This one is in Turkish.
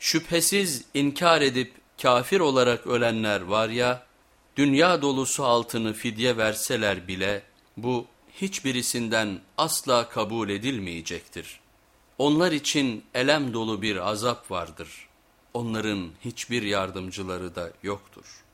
Şüphesiz inkar edip kafir olarak ölenler var ya, dünya dolusu altını fidye verseler bile bu hiçbirisinden asla kabul edilmeyecektir. Onlar için elem dolu bir azap vardır. Onların hiçbir yardımcıları da yoktur.''